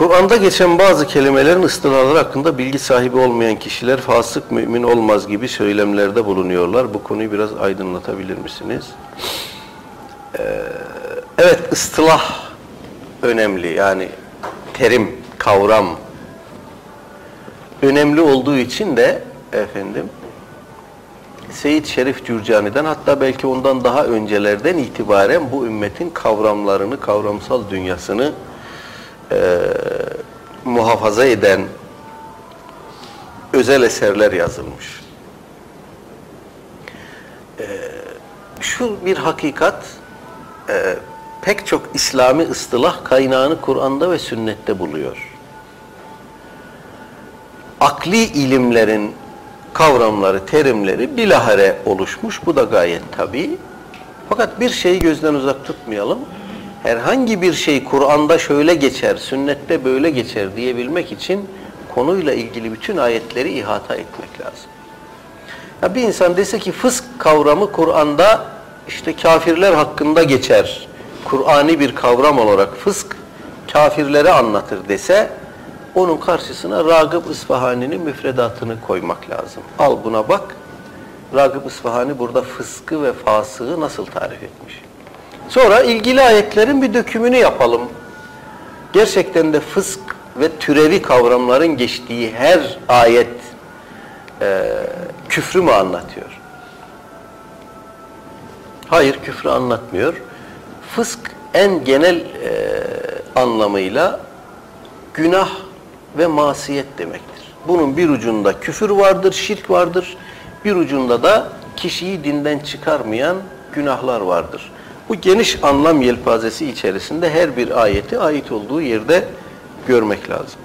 Kur'an'da geçen bazı kelimelerin ıstılahları hakkında bilgi sahibi olmayan kişiler fasık mümin olmaz gibi söylemlerde bulunuyorlar. Bu konuyu biraz aydınlatabilir misiniz? Ee, evet ıstılah önemli. Yani terim, kavram önemli olduğu için de efendim Seyyid Şerif Cürcani'den hatta belki ondan daha öncelerden itibaren bu ümmetin kavramlarını, kavramsal dünyasını e, muhafaza eden özel eserler yazılmış. E, şu bir hakikat, e, pek çok İslami ıstılah kaynağını Kur'an'da ve sünnette buluyor. Akli ilimlerin kavramları, terimleri bilahare oluşmuş. Bu da gayet tabii. Fakat bir şeyi gözden uzak tutmayalım. Herhangi bir şey Kur'an'da şöyle geçer, sünnette böyle geçer diyebilmek için konuyla ilgili bütün ayetleri ihata etmek lazım. Ya bir insan dese ki fısk kavramı Kur'an'da işte kafirler hakkında geçer. Kur'ani bir kavram olarak fısk kafirlere anlatır dese onun karşısına Ragıp İsfahani'nin müfredatını koymak lazım. Al buna bak. Ragıp İsfahani burada fıskı ve fasığı nasıl tarif etmiş. Sonra ilgili ayetlerin bir dökümünü yapalım. Gerçekten de fısk ve türevi kavramların geçtiği her ayet e, küfrü mü anlatıyor? Hayır küfrü anlatmıyor. Fısk en genel e, anlamıyla günah ve masiyet demektir. Bunun bir ucunda küfür vardır, şirk vardır. Bir ucunda da kişiyi dinden çıkarmayan günahlar vardır. Bu geniş anlam yelpazesi içerisinde her bir ayeti ait olduğu yerde görmek lazım.